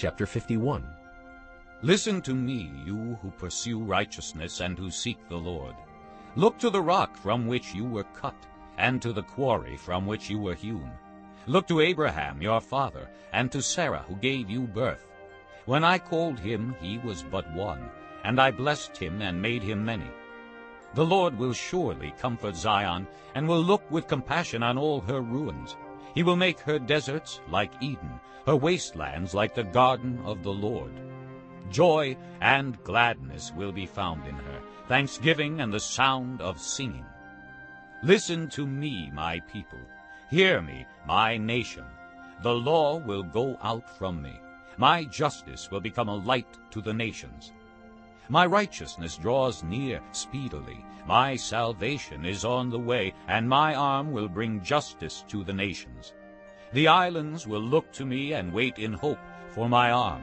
Chapter 51 Listen to me, you who pursue righteousness and who seek the Lord. Look to the rock from which you were cut, and to the quarry from which you were hewn. Look to Abraham your father, and to Sarah who gave you birth. When I called him, he was but one, and I blessed him and made him many. The Lord will surely comfort Zion, and will look with compassion on all her ruins. He will make her deserts like Eden, her wastelands like the garden of the Lord. Joy and gladness will be found in her, thanksgiving and the sound of singing. Listen to me, my people. Hear me, my nation. The law will go out from me. My justice will become a light to the nations. My righteousness draws near speedily. My salvation is on the way, and my arm will bring justice to the nations. The islands will look to me and wait in hope for my arm.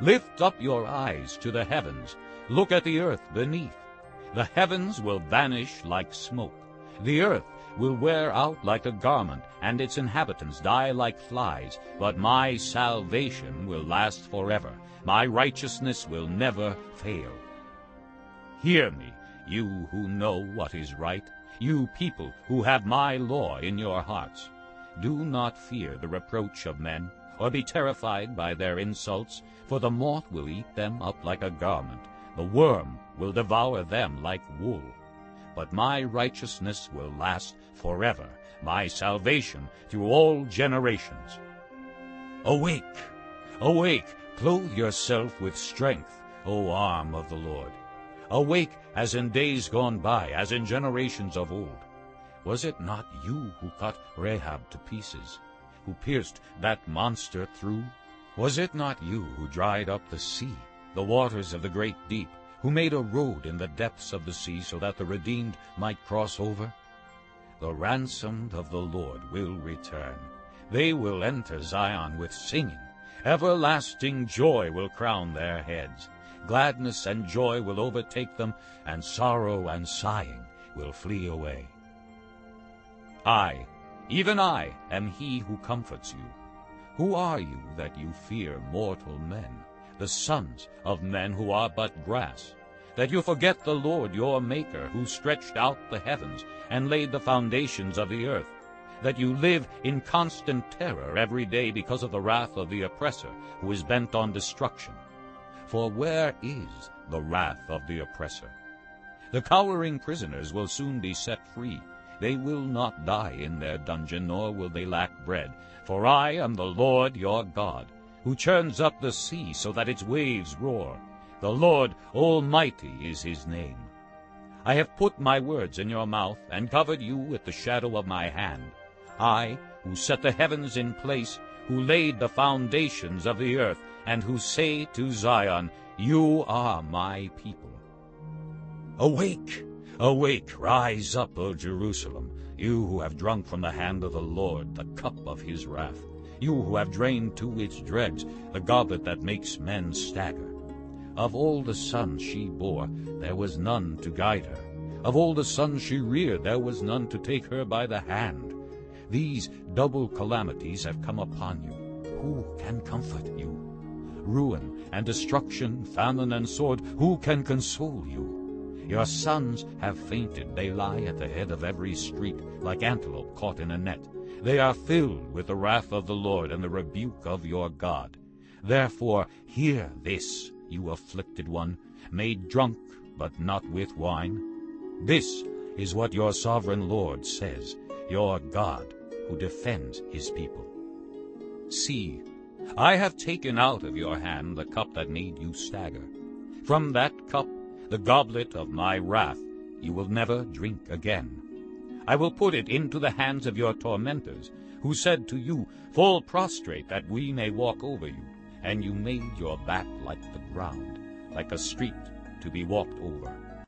Lift up your eyes to the heavens. Look at the earth beneath. The heavens will vanish like smoke. The earth will wear out like a garment, and its inhabitants die like flies. But my salvation will last forever. My righteousness will never fail. Hear me, you who know what is right, you people who have my law in your hearts. Do not fear the reproach of men, or be terrified by their insults, for the moth will eat them up like a garment, the worm will devour them like wool. But my righteousness will last forever, my salvation through all generations. Awake, awake, clothe yourself with strength, O arm of the Lord. Awake as in days gone by, as in generations of old. Was it not you who cut Rahab to pieces, who pierced that monster through? Was it not you who dried up the sea, the waters of the great deep, who made a road in the depths of the sea so that the redeemed might cross over? The ransomed of the Lord will return. They will enter Zion with singing. Everlasting joy will crown their heads. Gladness and joy will overtake them, and sorrow and sighing will flee away. I, even I, am he who comforts you. Who are you that you fear mortal men, the sons of men who are but grass, that you forget the Lord your Maker, who stretched out the heavens and laid the foundations of the earth, that you live in constant terror every day because of the wrath of the oppressor, who is bent on destruction? For where is the wrath of the oppressor? The cowering prisoners will soon be set free. They will not die in their dungeon, nor will they lack bread. For I am the Lord your God, who churns up the sea so that its waves roar. The Lord Almighty is his name. I have put my words in your mouth, and covered you with the shadow of my hand. I, who set the heavens in place, who laid the foundations of the earth, and who say to Zion, You are my people. Awake, awake, rise up, O Jerusalem, you who have drunk from the hand of the Lord the cup of his wrath, you who have drained to its dregs the goblet that makes men stagger. Of all the sons she bore, there was none to guide her. Of all the sons she reared, there was none to take her by the hand. These double calamities have come upon you. Who can comfort you? Ruin and destruction, famine and sword, who can console you? Your sons have fainted. They lie at the head of every street, like antelope caught in a net. They are filled with the wrath of the Lord and the rebuke of your God. Therefore hear this, you afflicted one, made drunk, but not with wine. This is what your sovereign Lord says, your God, who defends his people. See, I have taken out of your hand the cup that made you stagger. From that cup, the goblet of my wrath, you will never drink again. I will put it into the hands of your tormentors, who said to you, Fall prostrate, that we may walk over you. And you made your back like the ground, like a street to be walked over.